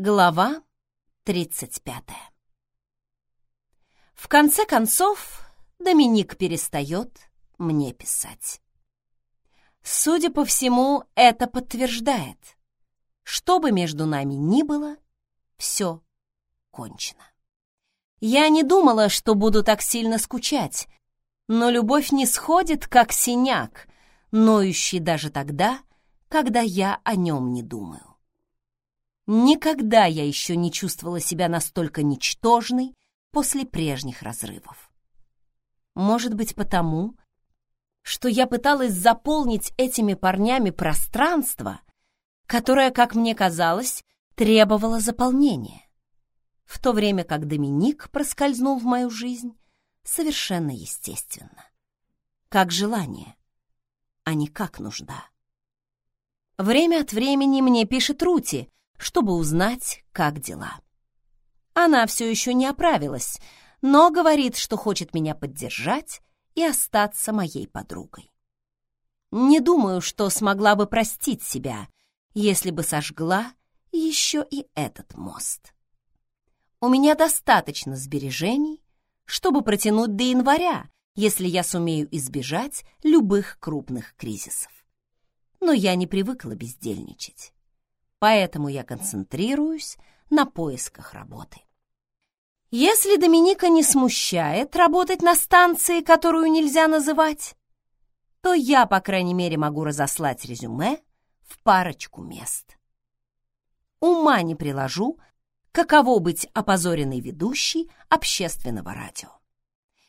Глава 35 В конце концов, Доминик перестает мне писать. Судя по всему, это подтверждает. Что бы между нами ни было, все кончено. Я не думала, что буду так сильно скучать, но любовь не сходит, как синяк, ноющий даже тогда, когда я о нем не думаю. Никогда я еще не чувствовала себя настолько ничтожной после прежних разрывов. Может быть, потому, что я пыталась заполнить этими парнями пространство, которое, как мне казалось, требовало заполнения, в то время как Доминик проскользнул в мою жизнь совершенно естественно, как желание, а не как нужда. Время от времени мне пишет Рути, чтобы узнать, как дела. Она все еще не оправилась, но говорит, что хочет меня поддержать и остаться моей подругой. Не думаю, что смогла бы простить себя, если бы сожгла еще и этот мост. У меня достаточно сбережений, чтобы протянуть до января, если я сумею избежать любых крупных кризисов. Но я не привыкла бездельничать поэтому я концентрируюсь на поисках работы. Если Доминика не смущает работать на станции, которую нельзя называть, то я, по крайней мере, могу разослать резюме в парочку мест. Ума не приложу, каково быть опозоренной ведущей общественного радио.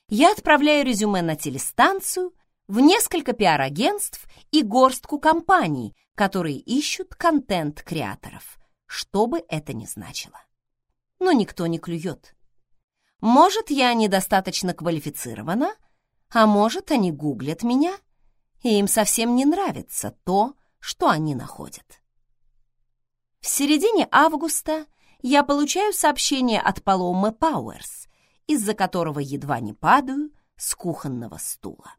Я отправляю резюме на телестанцию, в несколько пиар-агентств и горстку компаний, которые ищут контент-креаторов, что бы это ни значило. Но никто не клюет. Может, я недостаточно квалифицирована, а может, они гуглят меня, и им совсем не нравится то, что они находят. В середине августа я получаю сообщение от Паломы Пауэрс, из-за которого едва не падаю с кухонного стула.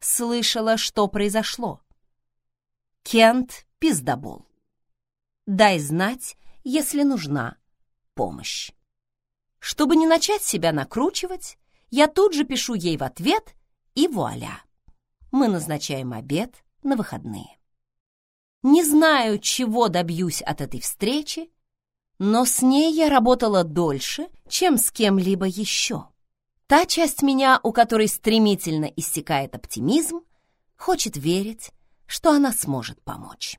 Слышала, что произошло. Кент пиздобол. Дай знать, если нужна помощь. Чтобы не начать себя накручивать, я тут же пишу ей в ответ, и вуаля. Мы назначаем обед на выходные. Не знаю, чего добьюсь от этой встречи, но с ней я работала дольше, чем с кем-либо еще. Та часть меня, у которой стремительно иссякает оптимизм, хочет верить, что она сможет помочь.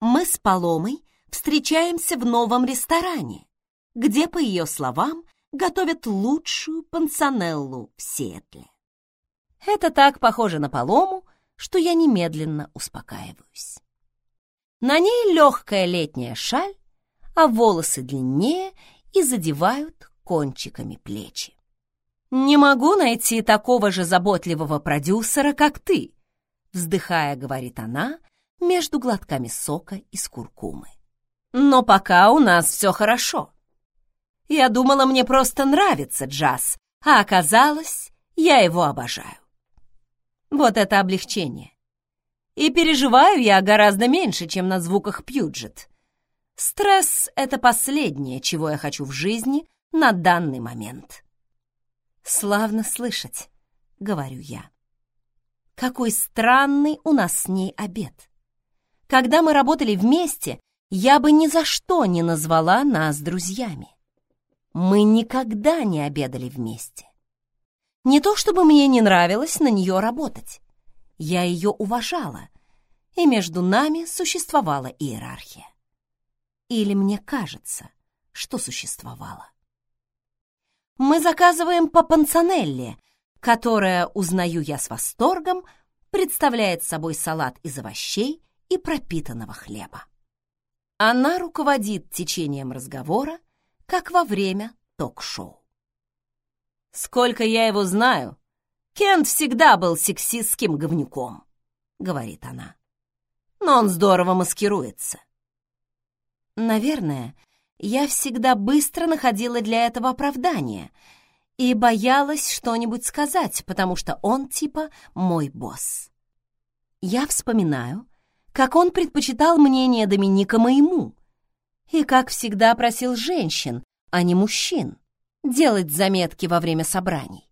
Мы с Паломой встречаемся в новом ресторане, где, по ее словам, готовят лучшую пансонеллу в Сиэтле. Это так похоже на Палому, что я немедленно успокаиваюсь. На ней легкая летняя шаль, а волосы длиннее и задевают кончиками плечи. «Не могу найти такого же заботливого продюсера, как ты», вздыхая, говорит она между глотками сока из куркумы. «Но пока у нас все хорошо. Я думала, мне просто нравится джаз, а оказалось, я его обожаю. Вот это облегчение. И переживаю я гораздо меньше, чем на звуках Пьюджет. Стресс — это последнее, чего я хочу в жизни на данный момент. «Славно слышать», — говорю я. «Какой странный у нас с ней обед. Когда мы работали вместе, я бы ни за что не назвала нас друзьями. Мы никогда не обедали вместе. Не то чтобы мне не нравилось на нее работать. Я ее уважала, и между нами существовала иерархия. Или мне кажется, что существовала мы заказываем по панцанелле, которая, узнаю я с восторгом, представляет собой салат из овощей и пропитанного хлеба. Она руководит течением разговора, как во время ток-шоу. «Сколько я его знаю, Кент всегда был сексистским говнюком», — говорит она. «Но он здорово маскируется». Наверное, я всегда быстро находила для этого оправдание и боялась что-нибудь сказать, потому что он типа мой босс. Я вспоминаю, как он предпочитал мнение Доминика моему, и, как всегда, просил женщин, а не мужчин, делать заметки во время собраний,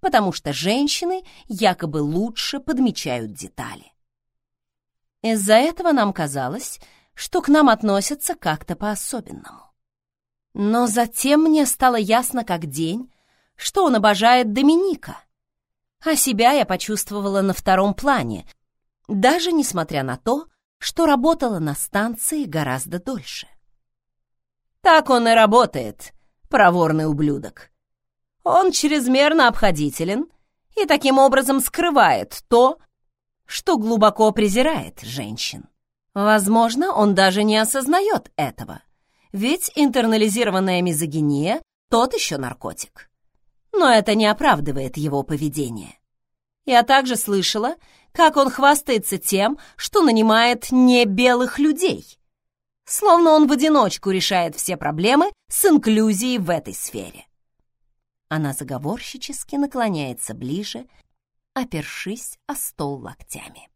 потому что женщины якобы лучше подмечают детали. Из-за этого нам казалось, что к нам относятся как-то по-особенному. Но затем мне стало ясно как день, что он обожает Доминика, а себя я почувствовала на втором плане, даже несмотря на то, что работала на станции гораздо дольше. Так он и работает, проворный ублюдок. Он чрезмерно обходителен и таким образом скрывает то, что глубоко презирает женщин. Возможно, он даже не осознает этого, ведь интернализированная мизогиния — тот еще наркотик. Но это не оправдывает его поведение. Я также слышала, как он хвастается тем, что нанимает не белых людей. Словно он в одиночку решает все проблемы с инклюзией в этой сфере. Она заговорщически наклоняется ближе, опершись о стол локтями.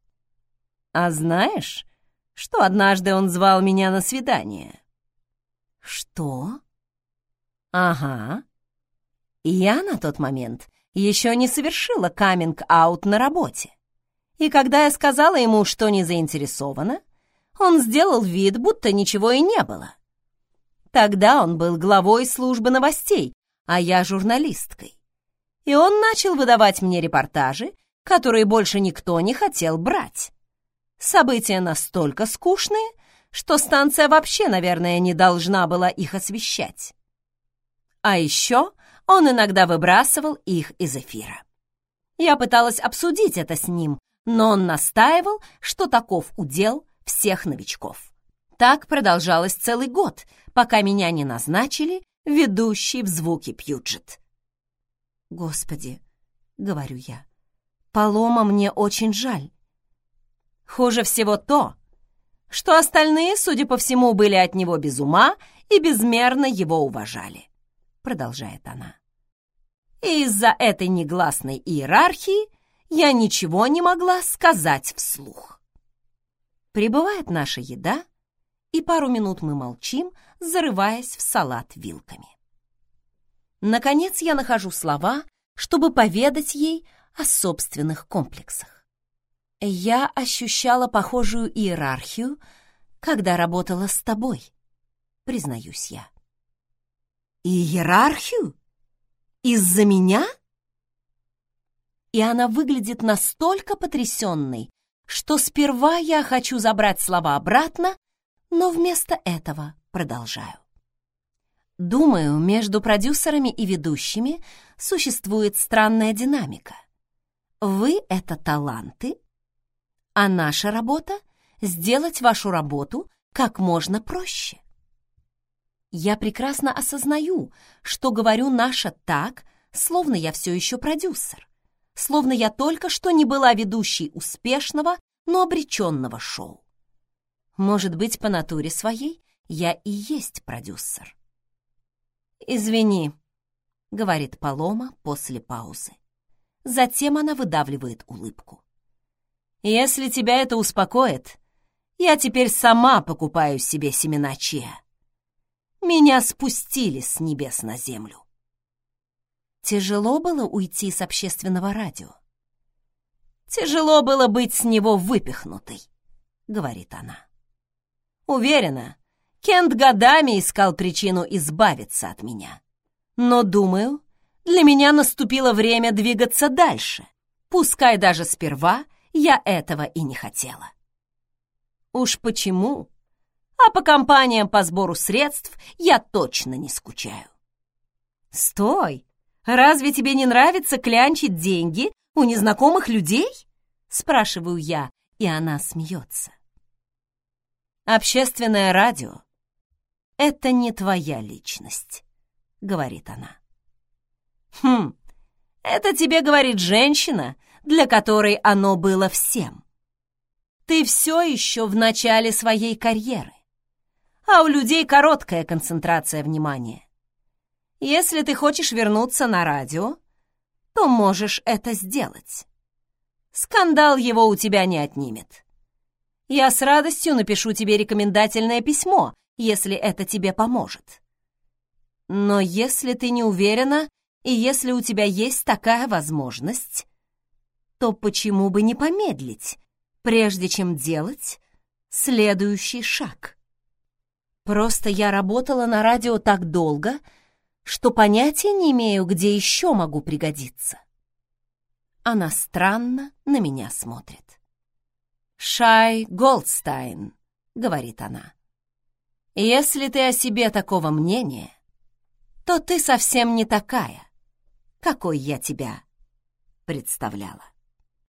«А знаешь, что однажды он звал меня на свидание?» «Что?» «Ага. Я на тот момент еще не совершила каминг-аут на работе. И когда я сказала ему, что не заинтересована, он сделал вид, будто ничего и не было. Тогда он был главой службы новостей, а я журналисткой. И он начал выдавать мне репортажи, которые больше никто не хотел брать. События настолько скучные, что станция вообще, наверное, не должна была их освещать. А еще он иногда выбрасывал их из эфира. Я пыталась обсудить это с ним, но он настаивал, что таков удел всех новичков. Так продолжалось целый год, пока меня не назначили ведущей в звуке Пьюджет. «Господи», — говорю я, — «Палома мне очень жаль». Хуже всего то, что остальные, судя по всему, были от него без ума и безмерно его уважали, продолжает она. И из-за этой негласной иерархии я ничего не могла сказать вслух. Прибывает наша еда, и пару минут мы молчим, зарываясь в салат вилками. Наконец я нахожу слова, чтобы поведать ей о собственных комплексах. Я ощущала похожую иерархию, когда работала с тобой, признаюсь я. Иерархию? Из-за меня? и она выглядит настолько потрясенной, что сперва я хочу забрать слова обратно, но вместо этого продолжаю. Думаю, между продюсерами и ведущими существует странная динамика. Вы — это таланты, а наша работа — сделать вашу работу как можно проще. Я прекрасно осознаю, что говорю «наша» так, словно я все еще продюсер словно я только что не была ведущей успешного, но обреченного шоу. Может быть, по натуре своей я и есть продюсер. «Извини», — говорит Палома после паузы. Затем она выдавливает улыбку. «Если тебя это успокоит, я теперь сама покупаю себе семена чиа. Меня спустили с небес на землю. Тяжело было уйти с общественного радио. «Тяжело было быть с него выпихнутой», — говорит она. «Уверена, Кент годами искал причину избавиться от меня. Но, думаю, для меня наступило время двигаться дальше, пускай даже сперва я этого и не хотела. Уж почему? А по компаниям по сбору средств я точно не скучаю. Стой! Разве тебе не нравится клянчить деньги у незнакомых людей?» Спрашиваю я, и она смеется. «Общественное радио — это не твоя личность», — говорит она. «Хм, это тебе говорит женщина, для которой оно было всем. Ты все еще в начале своей карьеры, а у людей короткая концентрация внимания. Если ты хочешь вернуться на радио, то можешь это сделать. Скандал его у тебя не отнимет. Я с радостью напишу тебе рекомендательное письмо, если это тебе поможет. Но если ты не уверена, и если у тебя есть такая возможность, то почему бы не помедлить, прежде чем делать следующий шаг? Просто я работала на радио так долго, что понятия не имею, где еще могу пригодиться. Она странно на меня смотрит. «Шай Голдстайн», — говорит она, — «если ты о себе такого мнения, то ты совсем не такая, какой я тебя представляла».